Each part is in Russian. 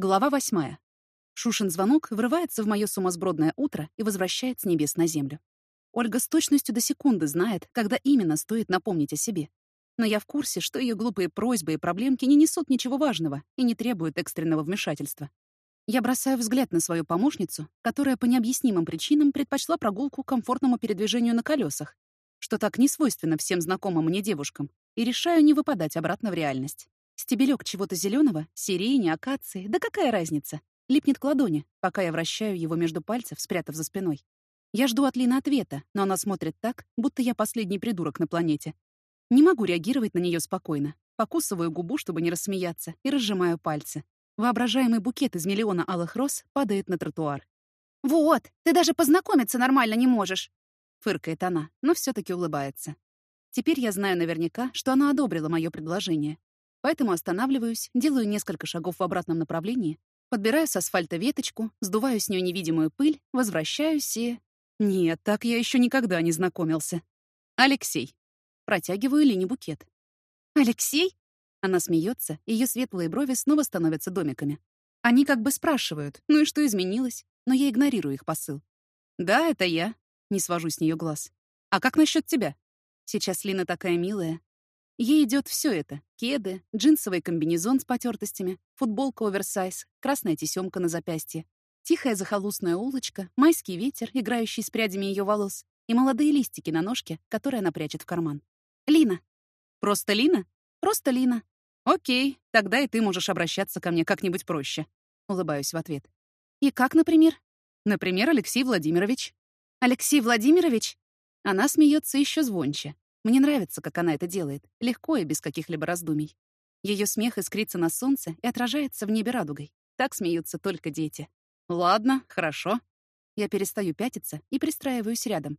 Глава восьмая. Шушин звонок врывается в мое сумасбродное утро и возвращает с небес на землю. Ольга с точностью до секунды знает, когда именно стоит напомнить о себе. Но я в курсе, что ее глупые просьбы и проблемки не несут ничего важного и не требуют экстренного вмешательства. Я бросаю взгляд на свою помощницу, которая по необъяснимым причинам предпочла прогулку комфортному передвижению на колесах, что так не свойственно всем знакомым мне девушкам, и решаю не выпадать обратно в реальность. Стебелек чего-то зеленого, сирени, акации, да какая разница? Липнет к ладони, пока я вращаю его между пальцев, спрятав за спиной. Я жду от Лины ответа, но она смотрит так, будто я последний придурок на планете. Не могу реагировать на нее спокойно. Покусываю губу, чтобы не рассмеяться, и разжимаю пальцы. Воображаемый букет из миллиона алых роз падает на тротуар. «Вот, ты даже познакомиться нормально не можешь!» Фыркает она, но все таки улыбается. Теперь я знаю наверняка, что она одобрила мое предложение. Поэтому останавливаюсь, делаю несколько шагов в обратном направлении, подбираю с асфальта веточку, сдуваю с нее невидимую пыль, возвращаюсь и... Нет, так я еще никогда не знакомился. Алексей. Протягиваю Лине букет. «Алексей?» Она смеется, ее светлые брови снова становятся домиками. Они как бы спрашивают, ну и что изменилось? Но я игнорирую их посыл. «Да, это я», — не свожу с нее глаз. «А как насчет тебя?» Сейчас Лина такая милая. Ей идет все это. Кеды, джинсовый комбинезон с потертостями, футболка оверсайз, красная тесемка на запястье, тихая захолустная улочка, майский ветер, играющий с прядями ее волос, и молодые листики на ножке, которые она прячет в карман. «Лина». «Просто Лина?» «Просто Лина». «Окей, тогда и ты можешь обращаться ко мне как-нибудь проще», — улыбаюсь в ответ. «И как, например?» «Например, Алексей Владимирович». «Алексей Владимирович?» Она смеется еще звонче. Мне нравится, как она это делает, легко и без каких-либо раздумий. Ее смех искрится на солнце и отражается в небе радугой. Так смеются только дети. «Ладно, хорошо». Я перестаю пятиться и пристраиваюсь рядом.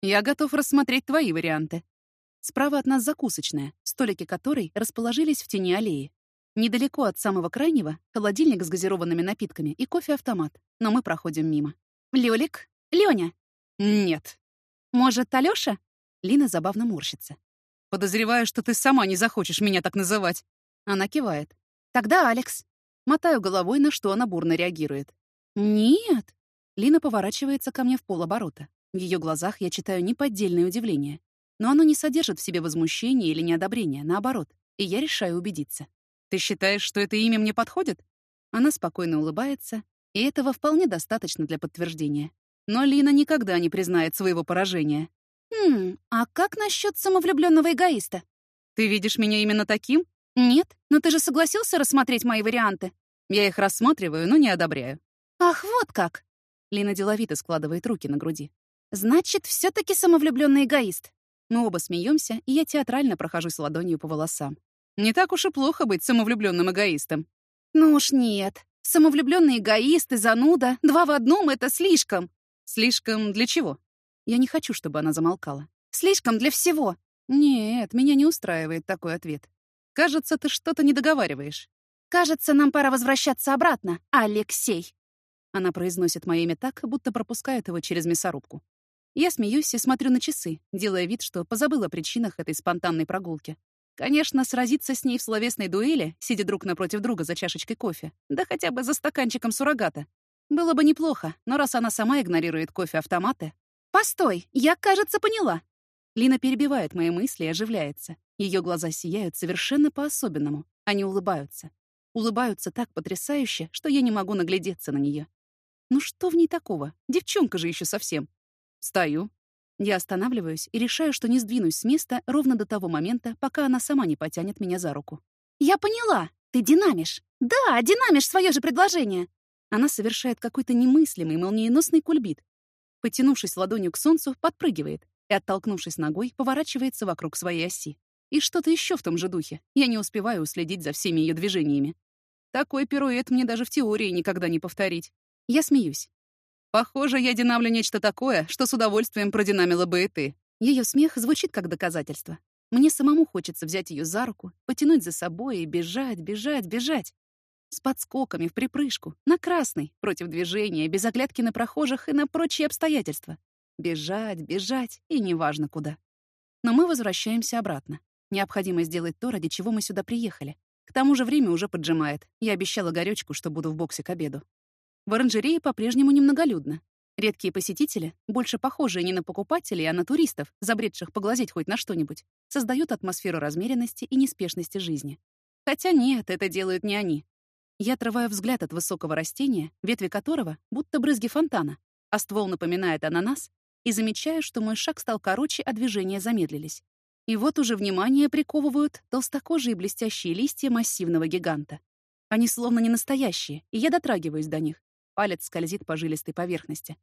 «Я готов рассмотреть твои варианты». Справа от нас закусочная, столики которой расположились в тени аллеи. Недалеко от самого крайнего — холодильник с газированными напитками и кофе-автомат, но мы проходим мимо. «Лёлик? Лёня?» «Нет». «Может, Алёша?» Лина забавно морщится. «Подозреваю, что ты сама не захочешь меня так называть». Она кивает. «Тогда Алекс». Мотаю головой, на что она бурно реагирует. «Нет». Лина поворачивается ко мне в полоборота. В ее глазах я читаю неподдельное удивление но оно не содержит в себе возмущения или неодобрения, наоборот, и я решаю убедиться. «Ты считаешь, что это имя мне подходит?» Она спокойно улыбается, и этого вполне достаточно для подтверждения. Но Лина никогда не признает своего поражения. «Хм, а как насчет самовлюбленного эгоиста?» «Ты видишь меня именно таким?» «Нет, но ты же согласился рассмотреть мои варианты?» «Я их рассматриваю, но не одобряю». «Ах, вот как!» Лина деловито складывает руки на груди. «Значит, все таки самовлюбленный эгоист. Мы оба смеемся, и я театрально прохожусь ладонью по волосам. Не так уж и плохо быть самовлюбленным эгоистом. Ну уж нет. Самовлюбленный эгоист и зануда, два в одном — это слишком. Слишком для чего? Я не хочу, чтобы она замолкала. Слишком для всего. Нет, меня не устраивает такой ответ. Кажется, ты что-то не договариваешь. Кажется, нам пора возвращаться обратно, Алексей. Она произносит мое имя так, будто пропускает его через мясорубку. Я смеюсь и смотрю на часы, делая вид, что позабыла о причинах этой спонтанной прогулки. Конечно, сразиться с ней в словесной дуэли, сидя друг напротив друга за чашечкой кофе, да хотя бы за стаканчиком суррогата, было бы неплохо, но раз она сама игнорирует кофе-автоматы... «Постой, я, кажется, поняла!» Лина перебивает мои мысли и оживляется. Ее глаза сияют совершенно по-особенному. Они улыбаются. Улыбаются так потрясающе, что я не могу наглядеться на нее. Ну что в ней такого? Девчонка же еще совсем. Стою. Я останавливаюсь и решаю, что не сдвинусь с места ровно до того момента, пока она сама не потянет меня за руку. «Я поняла! Ты динамишь! Да, динамишь свое же предложение!» Она совершает какой-то немыслимый, молниеносный кульбит. Потянувшись ладонью к солнцу, подпрыгивает и, оттолкнувшись ногой, поворачивается вокруг своей оси. И что-то еще в том же духе. Я не успеваю уследить за всеми ее движениями. Такой пируэт мне даже в теории никогда не повторить. Я смеюсь. Похоже, я динамлю нечто такое, что с удовольствием продинамила бы и ты. Ее смех звучит как доказательство. Мне самому хочется взять ее за руку, потянуть за собой и бежать, бежать, бежать. С подскоками, в припрыжку, на красный, против движения, без оглядки на прохожих и на прочие обстоятельства. Бежать, бежать, и неважно куда. Но мы возвращаемся обратно. Необходимо сделать то, ради чего мы сюда приехали. К тому же время уже поджимает. Я обещала горючку, что буду в боксе к обеду. В оранжерее по-прежнему немноголюдно. Редкие посетители, больше похожие не на покупателей, а на туристов, забредших поглазеть хоть на что-нибудь, создают атмосферу размеренности и неспешности жизни. Хотя нет, это делают не они. Я отрываю взгляд от высокого растения, ветви которого будто брызги фонтана, а ствол напоминает ананас, и замечаю, что мой шаг стал короче, а движения замедлились. И вот уже внимание приковывают толстокожие блестящие листья массивного гиганта. Они словно не настоящие, и я дотрагиваюсь до них. Палец скользит по жилистой поверхности.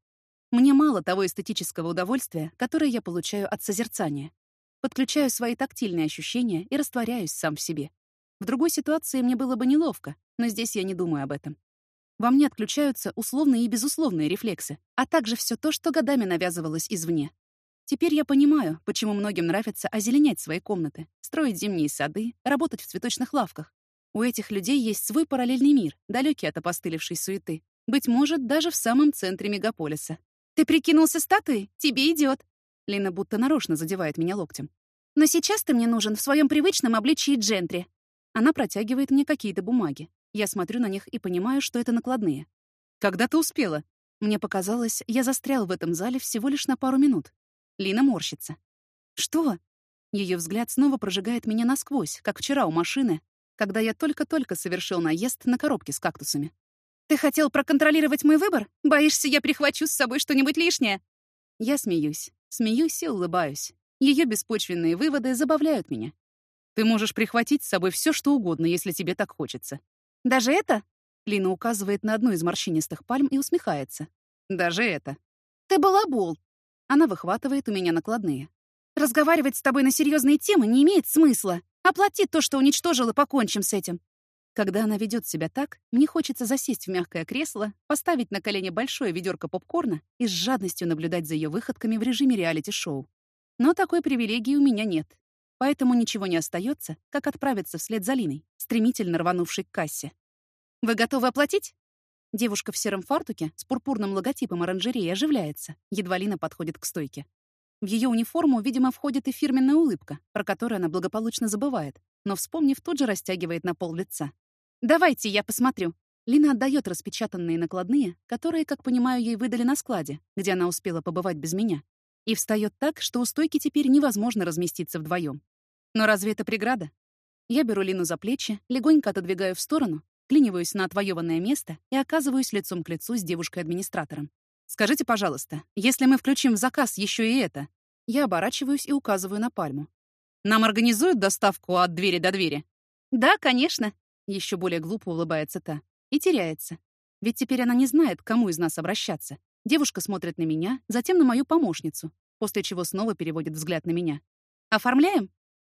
Мне мало того эстетического удовольствия, которое я получаю от созерцания. Подключаю свои тактильные ощущения и растворяюсь сам в себе. В другой ситуации мне было бы неловко, но здесь я не думаю об этом. Во мне отключаются условные и безусловные рефлексы, а также все то, что годами навязывалось извне. Теперь я понимаю, почему многим нравится озеленять свои комнаты, строить зимние сады, работать в цветочных лавках. У этих людей есть свой параллельный мир, далекий от опостылевшей суеты. Быть может, даже в самом центре мегаполиса. «Ты прикинулся статуей? Тебе идет. Лина будто нарочно задевает меня локтем. «Но сейчас ты мне нужен в своем привычном обличии джентри». Она протягивает мне какие-то бумаги. Я смотрю на них и понимаю, что это накладные. «Когда ты успела?» Мне показалось, я застрял в этом зале всего лишь на пару минут. Лина морщится. «Что?» Ее взгляд снова прожигает меня насквозь, как вчера у машины, когда я только-только совершил наезд на коробке с кактусами. «Ты хотел проконтролировать мой выбор? Боишься, я прихвачу с собой что-нибудь лишнее?» Я смеюсь. Смеюсь и улыбаюсь. Ее беспочвенные выводы забавляют меня. Ты можешь прихватить с собой все, что угодно, если тебе так хочется. Даже это? Лина указывает на одну из морщинистых пальм и усмехается. Даже это. Ты балабол. Она выхватывает у меня накладные. Разговаривать с тобой на серьезные темы не имеет смысла. Оплати то, что уничтожил, и покончим с этим. Когда она ведет себя так, мне хочется засесть в мягкое кресло, поставить на колени большое ведерко попкорна и с жадностью наблюдать за ее выходками в режиме реалити-шоу. Но такой привилегии у меня нет. Поэтому ничего не остается, как отправиться вслед за Линой, стремительно рванувшей к кассе. «Вы готовы оплатить?» Девушка в сером фартуке с пурпурным логотипом оранжереи оживляется, едва Лина подходит к стойке. В ее униформу, видимо, входит и фирменная улыбка, про которую она благополучно забывает, но, вспомнив, тут же растягивает на пол лица. «Давайте я посмотрю». Лина отдает распечатанные накладные, которые, как понимаю, ей выдали на складе, где она успела побывать без меня, и встает так, что у стойки теперь невозможно разместиться вдвоем. Но разве это преграда? Я беру Лину за плечи, легонько отодвигаю в сторону, клиниваюсь на отвоеванное место и оказываюсь лицом к лицу с девушкой-администратором. «Скажите, пожалуйста, если мы включим в заказ еще и это...» Я оборачиваюсь и указываю на пальму. «Нам организуют доставку от двери до двери?» «Да, конечно», — еще более глупо улыбается та. И теряется. Ведь теперь она не знает, к кому из нас обращаться. Девушка смотрит на меня, затем на мою помощницу, после чего снова переводит взгляд на меня. «Оформляем?»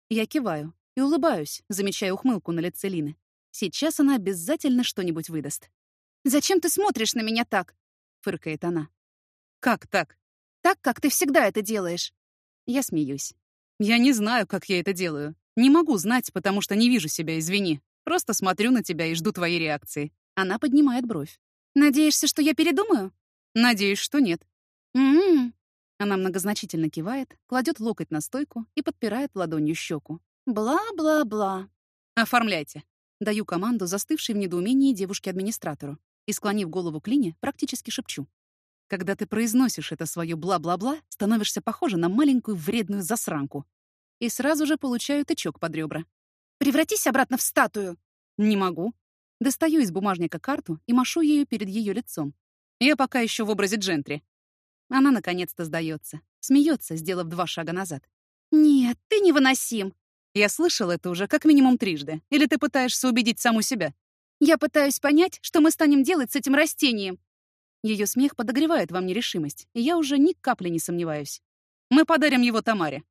Я киваю и улыбаюсь, замечая ухмылку на лице Лины. Сейчас она обязательно что-нибудь выдаст. «Зачем ты смотришь на меня так?» — фыркает она. «Как так?» «Так, как ты всегда это делаешь». Я смеюсь. «Я не знаю, как я это делаю. Не могу знать, потому что не вижу себя, извини. Просто смотрю на тебя и жду твоей реакции». Она поднимает бровь. «Надеешься, что я передумаю?» «Надеюсь, что нет». «М-м-м». Она многозначительно кивает, кладет локоть на стойку и подпирает ладонью щеку. «Бла-бла-бла». «Оформляйте». Даю команду застывшей в недоумении девушке-администратору и, склонив голову к Лине, практически шепчу. Когда ты произносишь это свое бла-бла-бла, становишься похожа на маленькую вредную засранку. И сразу же получаю тычок под ребра. «Превратись обратно в статую!» «Не могу». Достаю из бумажника карту и машу ею перед ее лицом. Я пока еще в образе джентри. Она наконец-то сдается, смеется, сделав два шага назад. «Нет, ты невыносим!» Я слышал это уже как минимум трижды. Или ты пытаешься убедить саму себя? Я пытаюсь понять, что мы станем делать с этим растением. Ее смех подогревает во мне решимость, и я уже ни капли не сомневаюсь. Мы подарим его Тамаре.